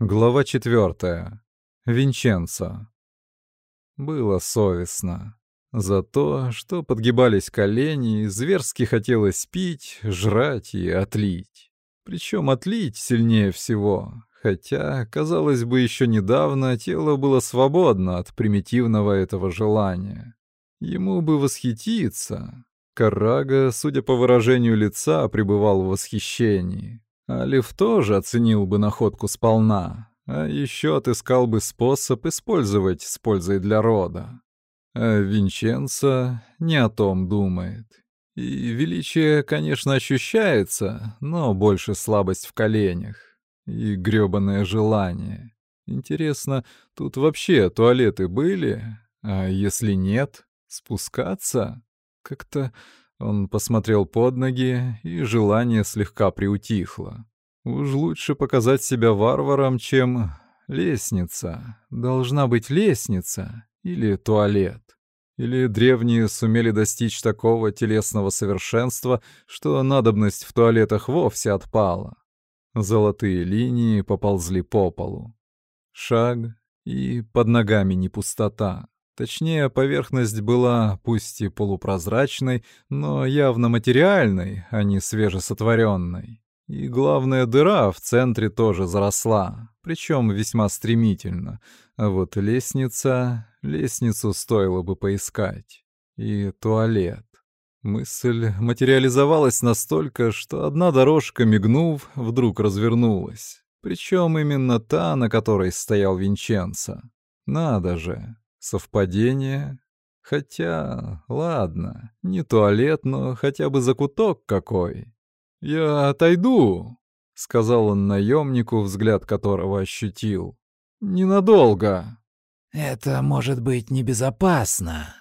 Глава четвертая. Винченцо. Было совестно. За то, что подгибались колени, зверски хотелось пить, жрать и отлить. Причем отлить сильнее всего, хотя, казалось бы, еще недавно тело было свободно от примитивного этого желания. Ему бы восхититься. Карага, судя по выражению лица, пребывал в восхищении. Алиф тоже оценил бы находку сполна, а еще отыскал бы способ использовать с пользой для рода. А Винченцо не о том думает. И величие, конечно, ощущается, но больше слабость в коленях и грёбаное желание. Интересно, тут вообще туалеты были? А если нет, спускаться? Как-то он посмотрел под ноги, и желание слегка приутихло. Уж лучше показать себя варваром, чем лестница. Должна быть лестница или туалет. Или древние сумели достичь такого телесного совершенства, что надобность в туалетах вовсе отпала. Золотые линии поползли по полу. Шаг, и под ногами не пустота. Точнее, поверхность была пусть и полупрозрачной, но явно материальной, а не свежесотворенной. И главная дыра в центре тоже заросла, причем весьма стремительно. А вот лестница... Лестницу стоило бы поискать. И туалет. Мысль материализовалась настолько, что одна дорожка, мигнув, вдруг развернулась. Причем именно та, на которой стоял Винченцо. Надо же, Совпадение? Хотя, ладно, не туалет, но хотя бы закуток какой. «Я отойду», — сказал он наемнику, взгляд которого ощутил. «Ненадолго». «Это может быть небезопасно».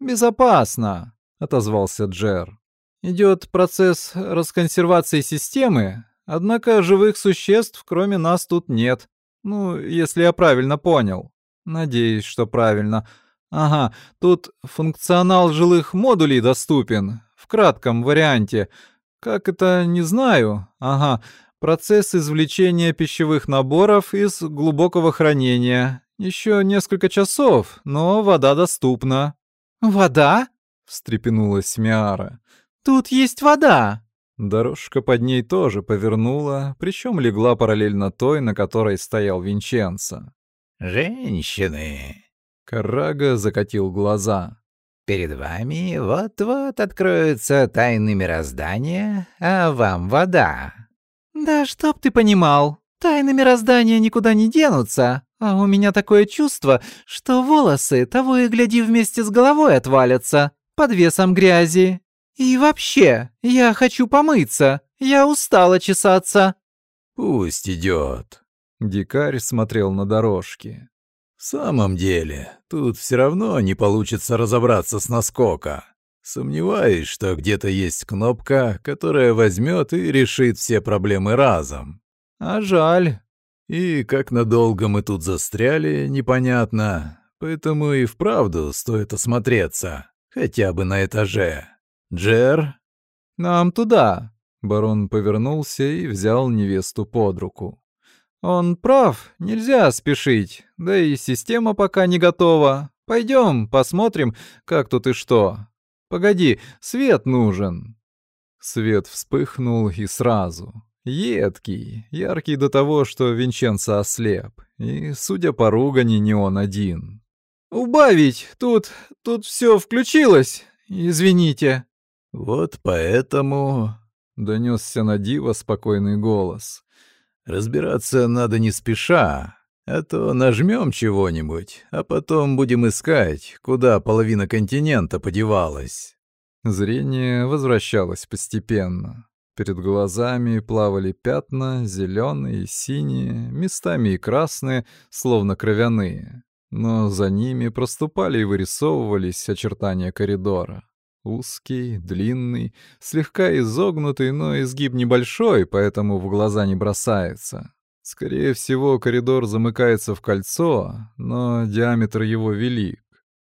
«Безопасно», — отозвался Джер. «Идет процесс расконсервации системы, однако живых существ кроме нас тут нет. Ну, если я правильно понял». Надеюсь, что правильно. Ага, тут функционал жилых модулей доступен. В кратком варианте. Как это, не знаю. Ага, процесс извлечения пищевых наборов из глубокого хранения. Еще несколько часов, но вода доступна. «Вода?» — встрепенулась Миара. «Тут есть вода!» Дорожка под ней тоже повернула, причем легла параллельно той, на которой стоял Винченцо. «Женщины!» Карага закатил глаза. «Перед вами вот-вот откроются тайны мироздания, а вам вода». «Да чтоб ты понимал, тайны мироздания никуда не денутся, а у меня такое чувство, что волосы того и гляди вместе с головой отвалятся под весом грязи. И вообще, я хочу помыться, я устала чесаться». «Пусть идет», Дикарь смотрел на дорожки. «В самом деле, тут все равно не получится разобраться с наскока. Сомневаюсь, что где-то есть кнопка, которая возьмет и решит все проблемы разом. А жаль. И как надолго мы тут застряли, непонятно. Поэтому и вправду стоит осмотреться, хотя бы на этаже. Джер?» «Нам туда». Барон повернулся и взял невесту под руку. Он прав, нельзя спешить, да и система пока не готова. Пойдем, посмотрим, как тут и что. Погоди, свет нужен. Свет вспыхнул и сразу. Едкий, яркий до того, что Винченцо ослеп. И, судя по ругани, не он один. «Убавить! Тут... тут все включилось! Извините!» «Вот поэтому...» — донесся на диво спокойный голос. Разбираться надо не спеша, а то нажмем чего-нибудь, а потом будем искать, куда половина континента подевалась. Зрение возвращалось постепенно. Перед глазами плавали пятна, зеленые, синие, местами и красные, словно кровяные. Но за ними проступали и вырисовывались очертания коридора. Узкий, длинный, слегка изогнутый, но изгиб небольшой, поэтому в глаза не бросается. Скорее всего, коридор замыкается в кольцо, но диаметр его велик.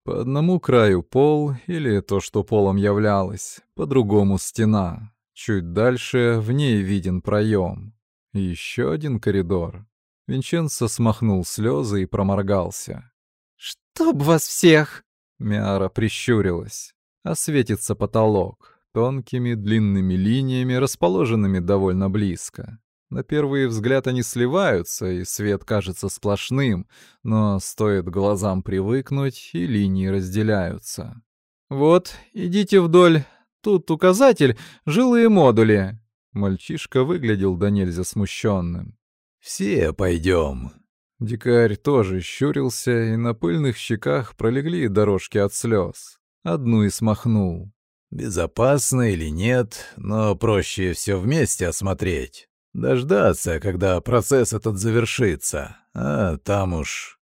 По одному краю пол, или то, что полом являлось, по другому стена. Чуть дальше в ней виден проем. Еще один коридор. Винченцо смахнул слезы и проморгался. «Чтоб вас всех!» Миара прищурилась. Осветится потолок, тонкими длинными линиями, расположенными довольно близко. На первый взгляд они сливаются, и свет кажется сплошным, но стоит глазам привыкнуть, и линии разделяются. «Вот, идите вдоль. Тут указатель «Жилые модули». Мальчишка выглядел до нельзя смущенным. «Все пойдем». Дикарь тоже щурился, и на пыльных щеках пролегли дорожки от слез. Одну и смахнул. «Безопасно или нет, но проще все вместе осмотреть. Дождаться, когда процесс этот завершится, а там уж...»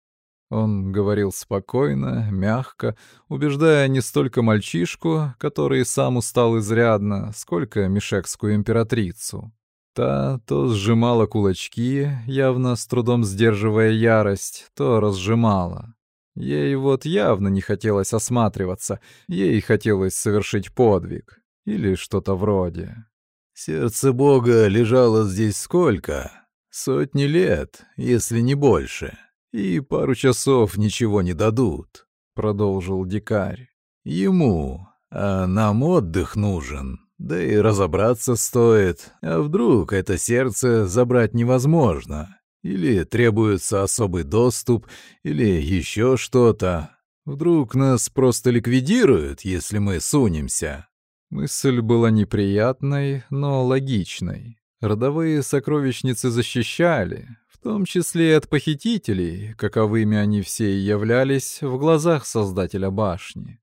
Он говорил спокойно, мягко, убеждая не столько мальчишку, который сам устал изрядно, сколько мишекскую императрицу. Та то сжимала кулачки, явно с трудом сдерживая ярость, то разжимала. Ей вот явно не хотелось осматриваться, ей хотелось совершить подвиг. Или что-то вроде. «Сердце Бога лежало здесь сколько? Сотни лет, если не больше и пару часов ничего не дадут», — продолжил дикарь. «Ему, а нам отдых нужен, да и разобраться стоит, а вдруг это сердце забрать невозможно, или требуется особый доступ, или еще что-то. Вдруг нас просто ликвидируют, если мы сунемся». Мысль была неприятной, но логичной. Родовые сокровищницы защищали, в том числе и от похитителей, каковыми они все и являлись в глазах создателя башни.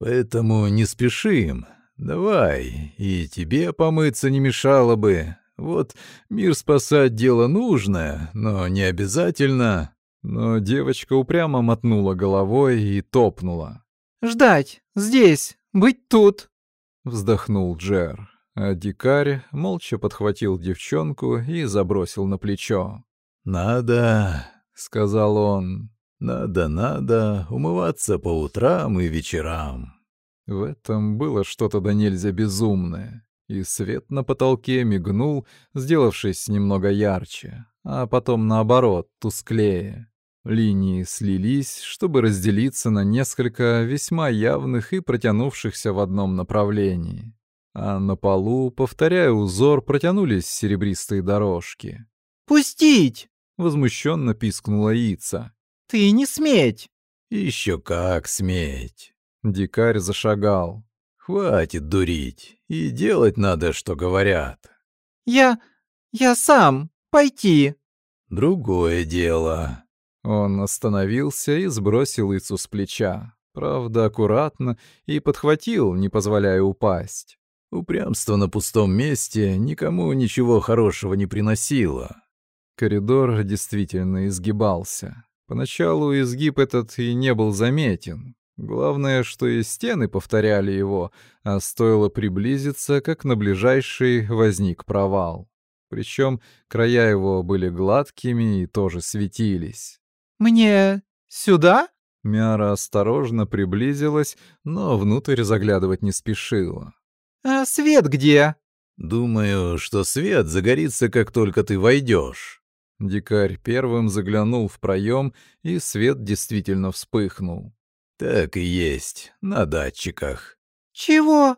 «Поэтому не спешим. Давай, и тебе помыться не мешало бы. Вот мир спасать дело нужное, но не обязательно». Но девочка упрямо мотнула головой и топнула. «Ждать! Здесь! Быть тут!» Вздохнул Джер, а дикарь молча подхватил девчонку и забросил на плечо. «Надо», — сказал он, — «надо, надо умываться по утрам и вечерам». В этом было что-то до нельзя безумное, и свет на потолке мигнул, сделавшись немного ярче, а потом, наоборот, тусклее. Линии слились, чтобы разделиться на несколько весьма явных и протянувшихся в одном направлении. А на полу, повторяя узор, протянулись серебристые дорожки. «Пустить!» — возмущенно пискнула Ица. «Ты не сметь!» «Еще как сметь!» Дикарь зашагал. «Хватит дурить, и делать надо, что говорят». «Я... я сам. Пойти». «Другое дело». Он остановился и сбросил Ицу с плеча. Правда, аккуратно, и подхватил, не позволяя упасть. Упрямство на пустом месте никому ничего хорошего не приносило. Коридор действительно изгибался. Поначалу изгиб этот и не был заметен. Главное, что и стены повторяли его, а стоило приблизиться, как на ближайший возник провал. Причем края его были гладкими и тоже светились. «Мне сюда?» Мяра осторожно приблизилась, но внутрь заглядывать не спешила. «А свет где?» «Думаю, что свет загорится, как только ты войдешь. Дикарь первым заглянул в проем, и свет действительно вспыхнул. «Так и есть, на датчиках». «Чего?»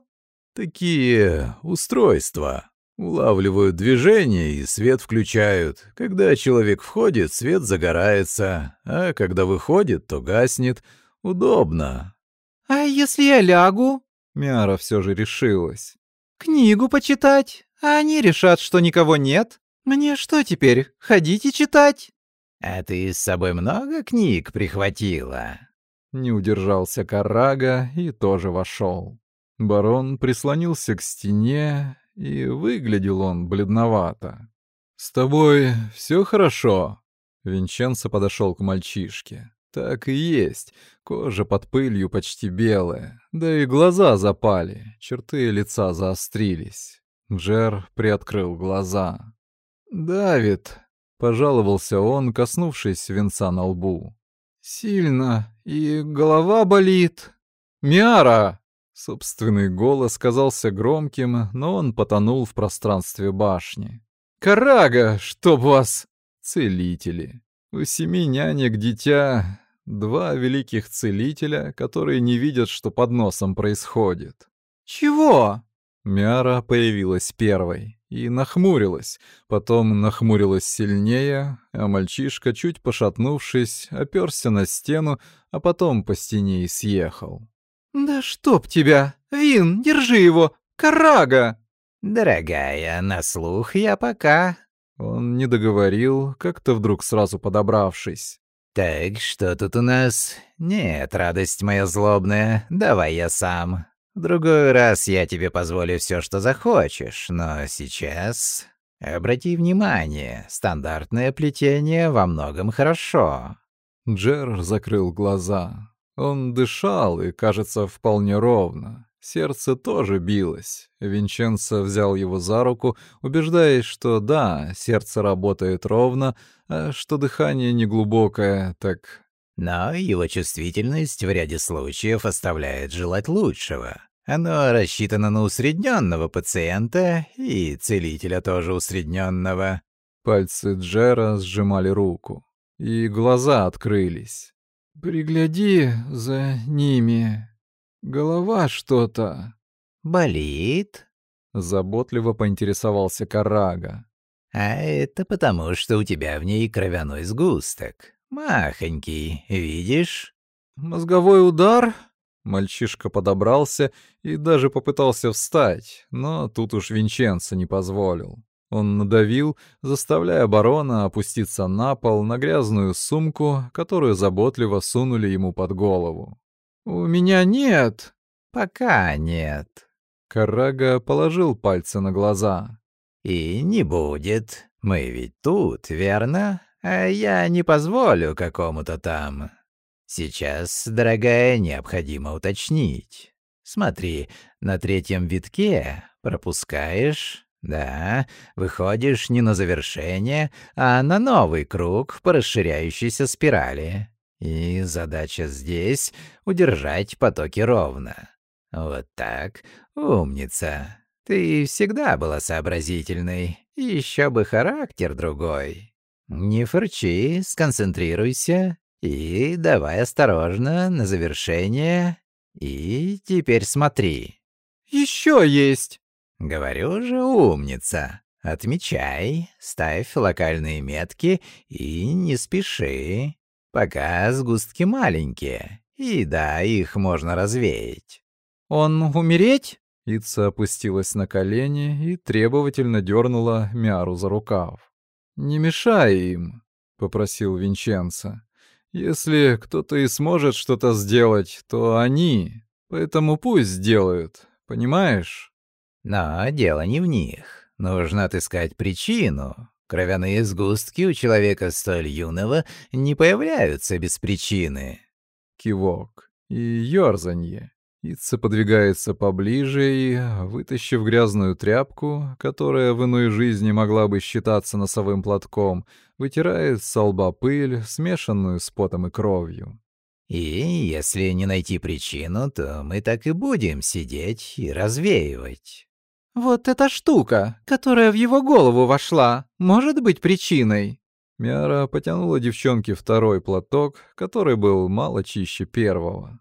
«Такие устройства. Улавливают движение и свет включают. Когда человек входит, свет загорается, а когда выходит, то гаснет. Удобно». «А если я лягу?» Мяра все же решилась. «Книгу почитать, а они решат, что никого нет?» «Мне что теперь, ходить и читать?» «А ты с собой много книг прихватила?» Не удержался Карага и тоже вошел. Барон прислонился к стене, и выглядел он бледновато. «С тобой все хорошо?» Винченцо подошел к мальчишке. Так и есть. Кожа под пылью почти белая. Да и глаза запали, черты лица заострились. Джер приоткрыл глаза. «Давид», — пожаловался он, коснувшись венца на лбу. «Сильно, и голова болит. Миара!» Собственный голос казался громким, но он потонул в пространстве башни. «Карага, чтоб вас!» целители. У семи нянек дитя — два великих целителя, которые не видят, что под носом происходит. «Чего?» Мяра появилась первой и нахмурилась, потом нахмурилась сильнее, а мальчишка, чуть пошатнувшись, оперся на стену, а потом по стене и съехал. «Да чтоб тебя! Вин, держи его! Карага!» «Дорогая, на слух я пока...» Он не договорил, как-то вдруг сразу подобравшись. «Так, что тут у нас? Нет, радость моя злобная, давай я сам. Другой раз я тебе позволю все, что захочешь, но сейчас... Обрати внимание, стандартное плетение во многом хорошо». Джер закрыл глаза. Он дышал и, кажется, вполне ровно. Сердце тоже билось. Винченцо взял его за руку, убеждаясь, что да, сердце работает ровно, а что дыхание неглубокое, так... Но его чувствительность в ряде случаев оставляет желать лучшего. Оно рассчитано на усредненного пациента и целителя тоже усредненного. Пальцы Джера сжимали руку, и глаза открылись. «Пригляди за ними. Голова что-то...» «Болит?» — заботливо поинтересовался Карага. «А это потому, что у тебя в ней кровяной сгусток. Махонький, видишь?» «Мозговой удар?» Мальчишка подобрался и даже попытался встать, но тут уж Винченцо не позволил. Он надавил, заставляя барона опуститься на пол на грязную сумку, которую заботливо сунули ему под голову. «У меня нет!» «Пока нет». Карага положил пальцы на глаза. «И не будет. Мы ведь тут, верно? А я не позволю какому-то там. Сейчас, дорогая, необходимо уточнить. Смотри, на третьем витке пропускаешь, да, выходишь не на завершение, а на новый круг по расширяющейся спирали. И задача здесь — удержать потоки ровно. Вот так, умница. Ты всегда была сообразительной, еще бы характер другой. Не фырчи, сконцентрируйся и давай осторожно на завершение. И теперь смотри. Еще есть. Говорю же, умница. Отмечай, ставь локальные метки и не спеши. Пока сгустки маленькие, и да, их можно развеять. Он умереть? Ица опустилась на колени и требовательно дернула Мяру за рукав. «Не мешай им», — попросил Винченцо. «Если кто-то и сможет что-то сделать, то они. Поэтому пусть сделают, понимаешь?» Но дело не в них. Нужно отыскать причину. Кровяные сгустки у человека столь юного не появляются без причины. Кивок и ёрзанье. Ица подвигается поближе и, вытащив грязную тряпку, которая в иной жизни могла бы считаться носовым платком, вытирает с лба пыль, смешанную с потом и кровью. И если не найти причину, то мы так и будем сидеть и развеивать. Вот эта штука, которая в его голову вошла, может быть причиной. Мяра потянула девчонке второй платок, который был мало чище первого.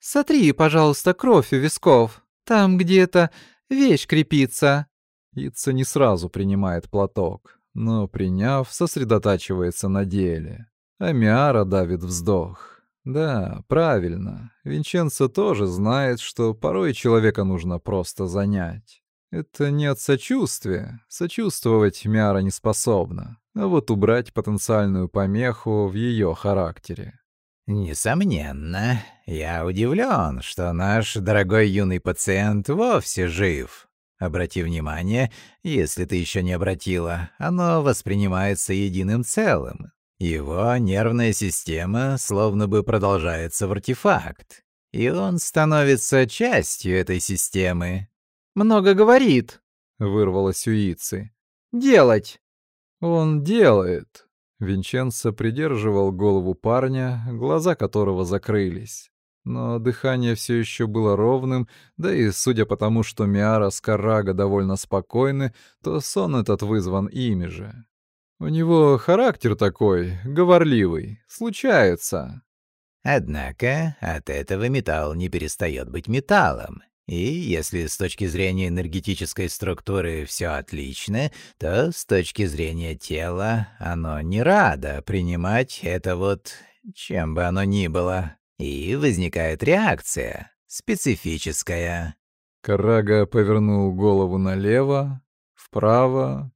«Сотри, пожалуйста, кровь у висков. Там где-то вещь крепится». Ица не сразу принимает платок, но, приняв, сосредотачивается на деле. А Миара давит вздох. Да, правильно. Винченцо тоже знает, что порой человека нужно просто занять. Это не от сочувствия. Сочувствовать Мяра не способна. А вот убрать потенциальную помеху в ее характере. Несомненно. Я удивлен, что наш дорогой юный пациент вовсе жив. Обрати внимание, если ты еще не обратила, оно воспринимается единым целым. Его нервная система словно бы продолжается в артефакт, и он становится частью этой системы, много говорит», — вырвалось у Ицы. «Делать». «Он делает». Винченцо придерживал голову парня, глаза которого закрылись. Но дыхание все еще было ровным, да и судя по тому, что Миара с Карага довольно спокойны, то сон этот вызван ими же. У него характер такой, говорливый, случается. Однако от этого металл не перестает быть металлом. И если с точки зрения энергетической структуры все отлично, то с точки зрения тела оно не радо принимать это вот, чем бы оно ни было. И возникает реакция, специфическая. Карага повернул голову налево, вправо,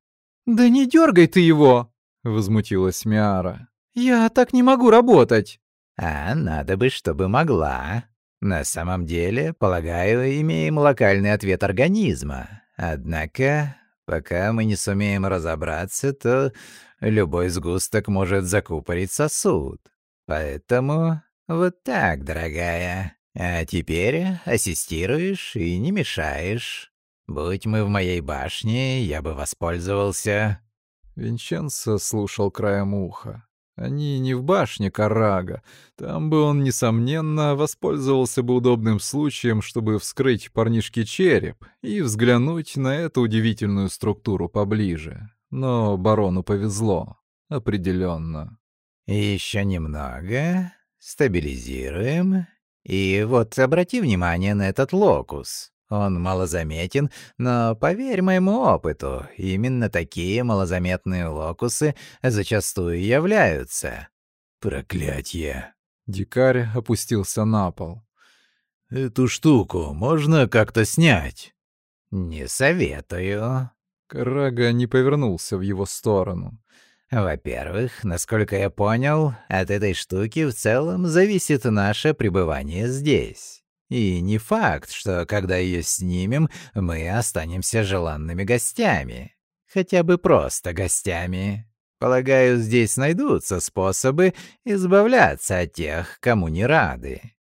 «Да не дергай ты его!» — возмутилась Миара. «Я так не могу работать!» «А надо бы, чтобы могла. На самом деле, полагаю, имеем локальный ответ организма. Однако, пока мы не сумеем разобраться, то любой сгусток может закупорить сосуд. Поэтому вот так, дорогая. А теперь ассистируешь и не мешаешь». Будь мы в моей башне, я бы воспользовался...» Винченцо слушал краем уха. Они не в башне Карага. Там бы он, несомненно, воспользовался бы удобным случаем, чтобы вскрыть парнишке череп и взглянуть на эту удивительную структуру поближе. Но барону повезло. Определенно. Еще немного. Стабилизируем. И вот обрати внимание на этот локус. Он малозаметен, но, поверь моему опыту, именно такие малозаметные локусы зачастую являются. Проклятье. Дикарь опустился на пол. «Эту штуку можно как-то снять?» «Не советую». Карага не повернулся в его сторону. «Во-первых, насколько я понял, от этой штуки в целом зависит наше пребывание здесь. И не факт, что когда ее снимем, мы останемся желанными гостями. Хотя бы просто гостями. Полагаю, здесь найдутся способы избавляться от тех, кому не рады.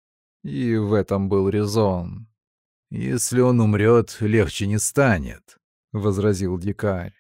И в этом был резон. «Если он умрет, легче не станет», — возразил дикарь.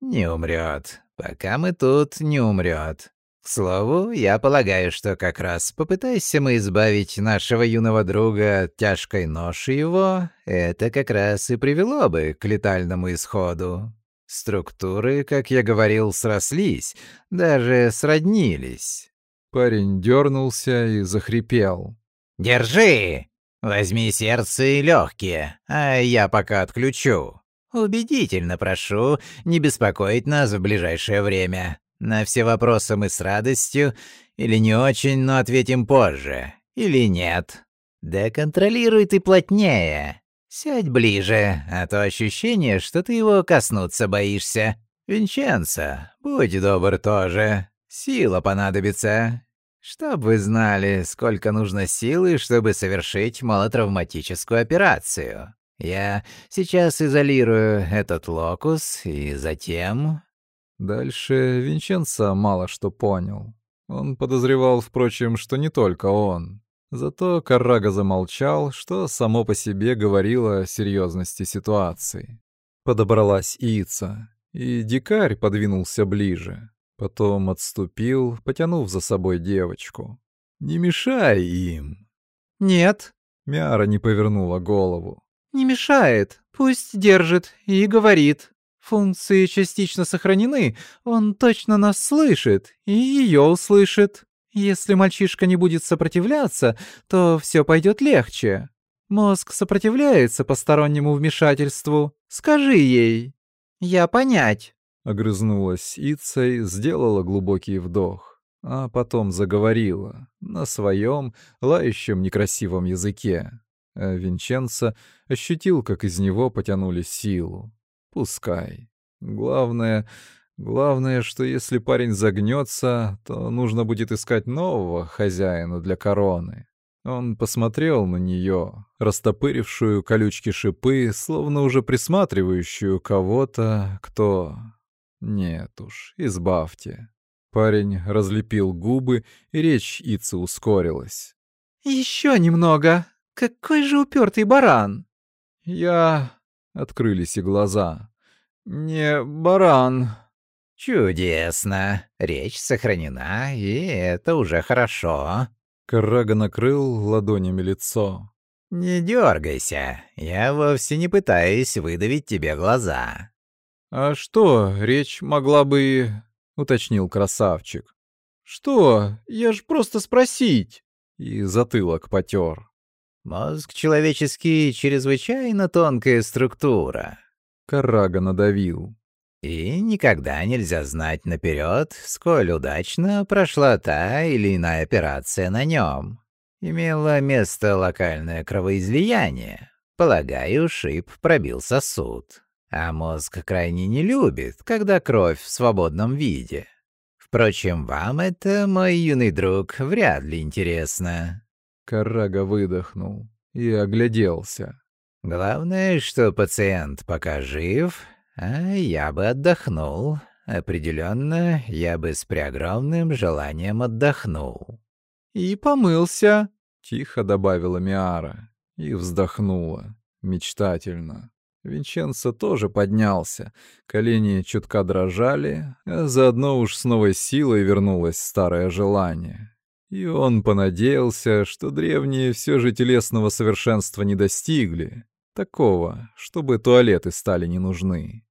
«Не умрет. Пока мы тут, не умрет. К слову, я полагаю, что как раз попытайся мы избавить нашего юного друга от тяжкой ноши его, это как раз и привело бы к летальному исходу. Структуры, как я говорил, срослись, даже сроднились. Парень дернулся и захрипел. «Держи! Возьми сердце и легкие, а я пока отключу. Убедительно прошу не беспокоить нас в ближайшее время. На все вопросы мы с радостью или не очень, но ответим позже. Или нет. Да контролируй ты плотнее. Сядь ближе, а то ощущение, что ты его коснуться боишься. Винченцо, будь добр тоже. Сила понадобится. Чтоб вы знали, сколько нужно силы, чтобы совершить малотравматическую операцию. Я сейчас изолирую этот локус, и затем Дальше Винченцо мало что понял. Он подозревал, впрочем, что не только он. Зато Каррага замолчал, что само по себе говорило о серьезности ситуации. Подобралась Ица, и дикарь подвинулся ближе. Потом отступил, потянув за собой девочку. «Не мешай им!» «Нет». Мяра не повернула голову. «Не мешает. Пусть держит и говорит. Функции частично сохранены, он точно нас слышит и ее услышит. Если мальчишка не будет сопротивляться, то все пойдет легче. Мозг сопротивляется постороннему вмешательству. Скажи ей. Я понять. Огрызнулась Ицей, сделала глубокий вдох, а потом заговорила на своем лающем некрасивом языке. А Винченцо ощутил, как из него потянули силу. Пускай. Главное, главное, что если парень загнется, то нужно будет искать нового хозяина для короны. Он посмотрел на нее, растопырившую колючки шипы, словно уже присматривающую кого-то, кто... Нет уж, избавьте. Парень разлепил губы, и речь Ицы ускорилась. «Еще немного. Какой же упертый баран!» «Я...» Открылись и глаза. «Не баран». «Чудесно. Речь сохранена, и это уже хорошо». Карага накрыл ладонями лицо. «Не дергайся. Я вовсе не пытаюсь выдавить тебе глаза». «А что, речь могла бы...» уточнил красавчик. «Что? Я ж просто спросить!» И затылок потер. «Мозг человеческий — чрезвычайно тонкая структура». Карага надавил. И никогда нельзя знать наперед, сколь удачно прошла та или иная операция на нем. Имело место локальное кровоизлияние. Полагаю, шип пробил сосуд. А мозг крайне не любит, когда кровь в свободном виде. Впрочем, вам это, мой юный друг, вряд ли интересно. Карага выдохнул и огляделся. Главное, что пациент пока жив, а я бы отдохнул. Определенно, я бы с преогромным желанием отдохнул. «И помылся», — тихо добавила Миара и вздохнула, мечтательно. Винченцо тоже поднялся, колени чутка дрожали, а заодно уж с новой силой вернулось старое желание. И он понадеялся, что древние все же телесного совершенства не достигли, такого, чтобы туалеты стали не нужны.